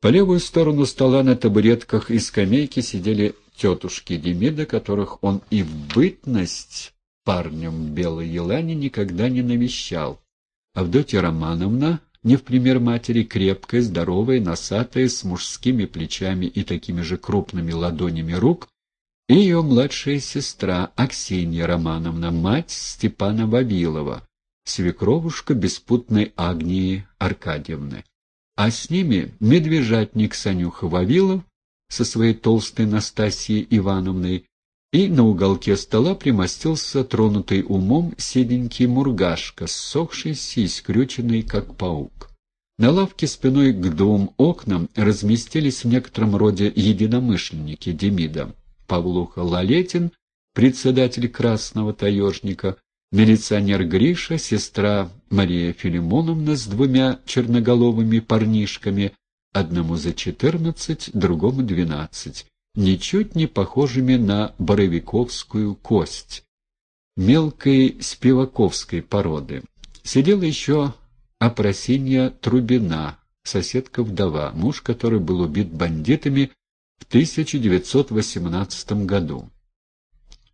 По левую сторону стола на табуретках и скамейке сидели тетушки Демида, которых он и в бытность парнем Белой Елани никогда не навещал. Авдотья Романовна, не в пример матери, крепкая, здоровая, носатая, с мужскими плечами и такими же крупными ладонями рук, и ее младшая сестра Аксинья Романовна, мать Степана Вавилова, свекровушка беспутной Агнии Аркадьевны. А с ними медвежатник Санюха Вавилов со своей толстой Настасьей Ивановной, и на уголке стола примостился тронутый умом седенький мургашка, ссохшийся и скрюченный, как паук. На лавке спиной к двум окнам разместились в некотором роде единомышленники Демида. Павлуха Лалетин, председатель Красного Таежника, милиционер Гриша, сестра Мария Филимоновна с двумя черноголовыми парнишками, одному за четырнадцать, другому двенадцать, ничуть не похожими на боровиковскую кость, мелкой спиваковской породы. Сидела еще Опросинья Трубина, соседка-вдова, муж которой был убит бандитами в 1918 году.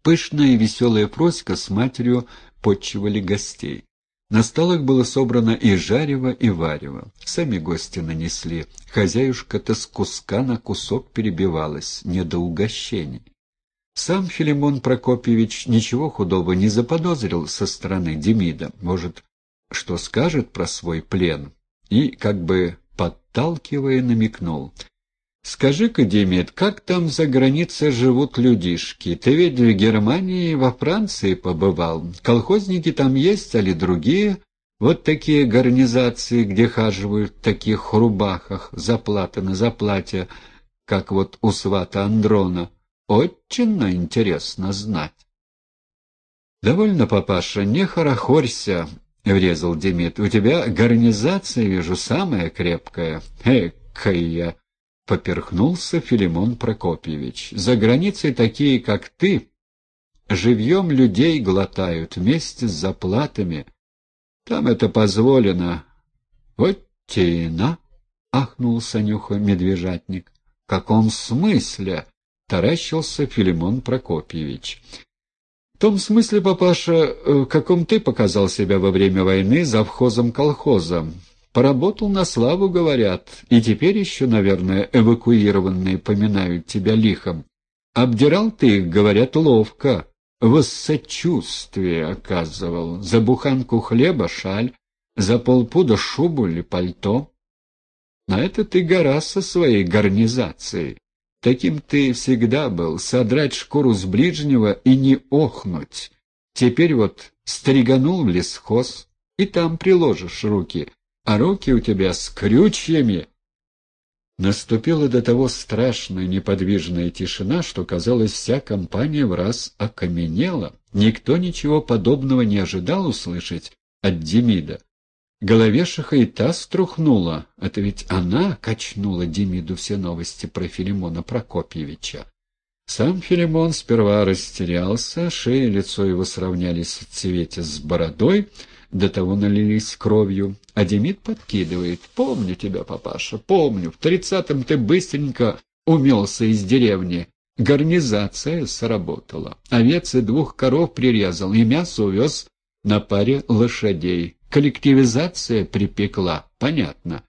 Пышная и веселая Фроська с матерью подчивали гостей. На столах было собрано и жарево, и варево. Сами гости нанесли. Хозяюшка-то с куска на кусок перебивалась, не до угощений. Сам Филимон Прокопьевич ничего худого не заподозрил со стороны Демида. Может, что скажет про свой плен? И, как бы подталкивая, намекнул — Скажи-ка, Демид, как там за границей живут людишки? Ты ведь в Германии во Франции побывал. Колхозники там есть, али другие? Вот такие гарнизации, где хаживают в таких рубахах, заплата на заплате, как вот у свата Андрона. Очень интересно знать. «Довольно, папаша, не хорохорься», — врезал Демид. «У тебя гарнизация, вижу, самая крепкая. Экая!» — поперхнулся Филимон Прокопьевич. «За границей такие, как ты, живьем людей глотают вместе с заплатами. Там это позволено. Вот тена!» — ахнул Санюха медвежатник. «В каком смысле?» — таращился Филимон Прокопьевич. «В том смысле, папаша, в каком ты показал себя во время войны завхозом колхоза. Поработал на славу, говорят, и теперь еще, наверное, эвакуированные поминают тебя лихом. Обдирал ты их, говорят, ловко, воссочувствие оказывал, за буханку хлеба шаль, за полпуда шубу или пальто. На это ты гора со своей гарнизацией. Таким ты всегда был, содрать шкуру с ближнего и не охнуть. Теперь вот стриганул в лесхоз, и там приложишь руки — а руки у тебя с крючьями. Наступила до того страшная неподвижная тишина, что, казалось, вся компания в раз окаменела. Никто ничего подобного не ожидал услышать от Демида. Головешиха и та струхнула. Это ведь она качнула Демиду все новости про Филимона Прокопьевича. Сам Филимон сперва растерялся, шея и лицо его сравнялись в цвете с бородой, до того налились кровью. А Демид подкидывает. «Помню тебя, папаша, помню. В тридцатом ты быстренько умелся из деревни. Гарнизация сработала. Овец и двух коров прирезал, и мясо увез на паре лошадей. Коллективизация припекла, понятно.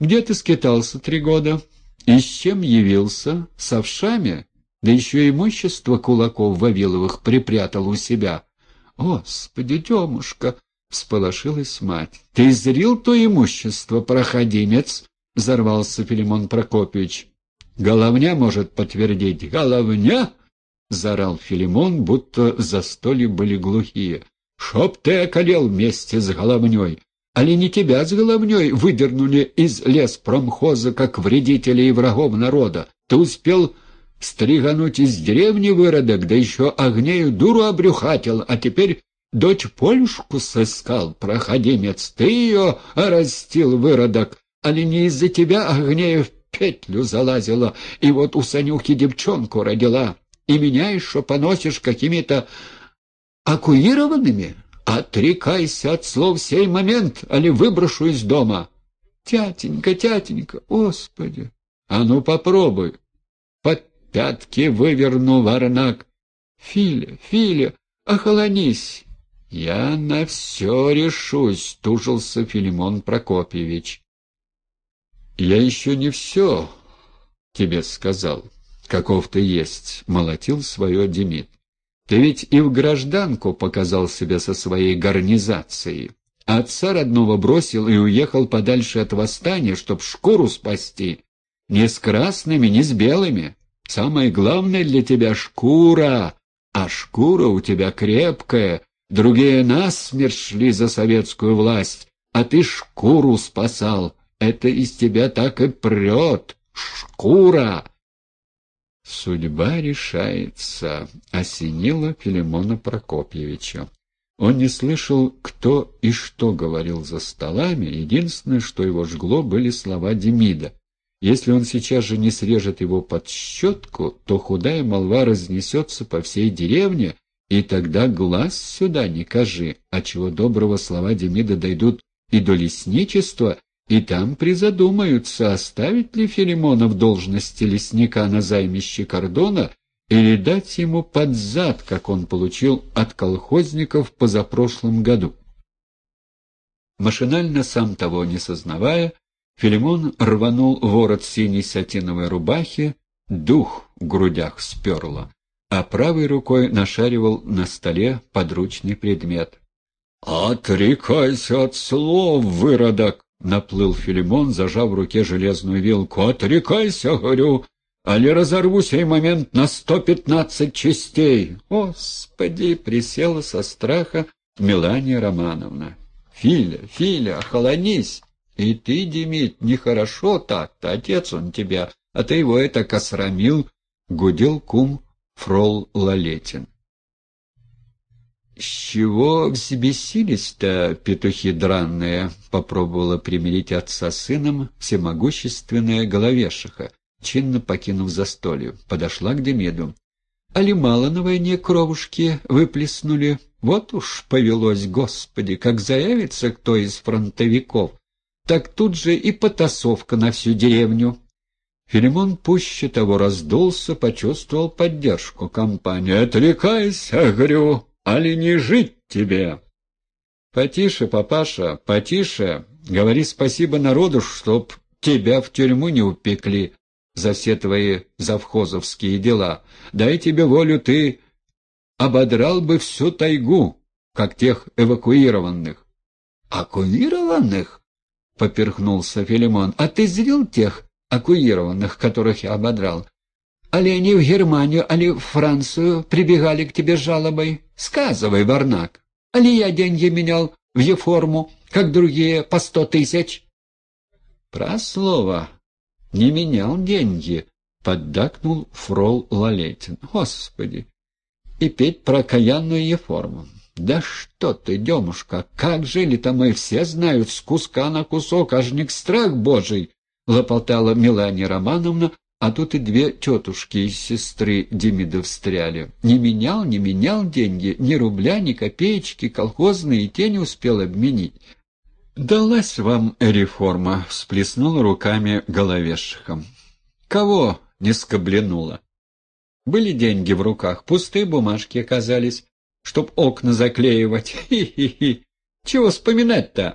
Где ты скитался три года? И с чем явился? С овшами? Да еще имущество кулаков Вавиловых припрятал у себя. Господи, Демушка! — всполошилась мать. — Ты зрил то имущество, проходимец? — взорвался Филимон Прокопьевич. — Головня может подтвердить. — Головня? — заорал Филимон, будто за столе были глухие. — Чтоб ты околел вместе с головней! Али не тебя с головней выдернули из лес промхоза, как вредителей и врагов народа? Ты успел стригануть из деревни выродок, да еще огнею дуру обрюхатил, а теперь Дочь Польшку сыскал, проходимец, ты ее растил, выродок, а не из-за тебя Агнея в петлю залазила, и вот у Санюхи девчонку родила, и меня еще поносишь какими-то акуированными? Отрекайся от слов сей момент, а ли выброшу из дома. Тятенька, тятенька, господи! А ну попробуй! Под пятки выверну варнак. Филя, Филя, охолонись! Я на все решусь, тужился Филимон Прокопьевич. Я еще не все тебе сказал, каков ты есть, молотил свое Демид. Ты ведь и в гражданку показал себя со своей гарнизацией. Отца родного бросил и уехал подальше от восстания, чтоб шкуру спасти. Не с красными, не с белыми. Самое главное для тебя — шкура, а шкура у тебя крепкая. Другие насмерть шли за советскую власть, а ты шкуру спасал. Это из тебя так и прет. Шкура! Судьба решается, осенила Филимона Прокопьевича. Он не слышал, кто и что говорил за столами, единственное, что его жгло, были слова Демида. Если он сейчас же не срежет его под щетку, то худая молва разнесется по всей деревне, и тогда глаз сюда не кажи, а чего доброго слова Демида дойдут и до лесничества, и там призадумаются, оставить ли Филимона в должности лесника на займище кордона или дать ему под зад, как он получил от колхозников позапрошлом году. Машинально, сам того не сознавая, Филимон рванул ворот синей сатиновой рубахи, дух в грудях сперло, а правой рукой нашаривал на столе подручный предмет. «Отрекайся от слов, выродок!» — наплыл Филимон, зажав в руке железную вилку. «Отрекайся, говорю, али разорву сей момент на сто пятнадцать частей!» «Господи!» — присела со страха Мелания Романовна. «Филя, Филя, охолонись! И ты, Демид, нехорошо так-то, отец он тебя, а ты его это косрамил!» — гудел кум Фрол Лалетин. «С чего взбесились-то, петухи дранные?» — попробовала примирить отца с сыном всемогущественная головешиха, чинно покинув застолье. Подошла к Демиду. «Али мало на войне кровушки выплеснули? Вот уж повелось, Господи, как заявится кто из фронтовиков, так тут же и потасовка на всю деревню». Филимон пуще того раздулся, почувствовал поддержку компании. «Отрекайся, говорю!» али не жить тебе? Потише, папаша, потише. Говори спасибо народу, чтоб тебя в тюрьму не упекли за все твои завхозовские дела. Дай тебе волю, ты ободрал бы всю тайгу, как тех эвакуированных. — Акуированных? — поперхнулся Филимон. — А ты зрел тех акуированных, которых я ободрал? Али они в Германию, али в Францию прибегали к тебе с жалобой? Сказывай, Варнак. Али я деньги менял в еформу, как другие, по сто тысяч? Про слово. Не менял деньги, поддакнул фрол Лалетин. Господи! И петь про каянную еформу. Да что ты, Демушка, как жили-то мы, все знают, с куска на кусок, аж не страх божий, лопотала Мелания Романовна, а тут и две тетушки из сестры Демида встряли. Не менял, не менял деньги, ни рубля, ни копеечки, колхозные и те не успел обменить. «Далась вам реформа», — всплеснула руками головешихом. «Кого не скобленула?» Были деньги в руках, пустые бумажки оказались, чтоб окна заклеивать. Хи-хи-хи. Чего вспоминать-то?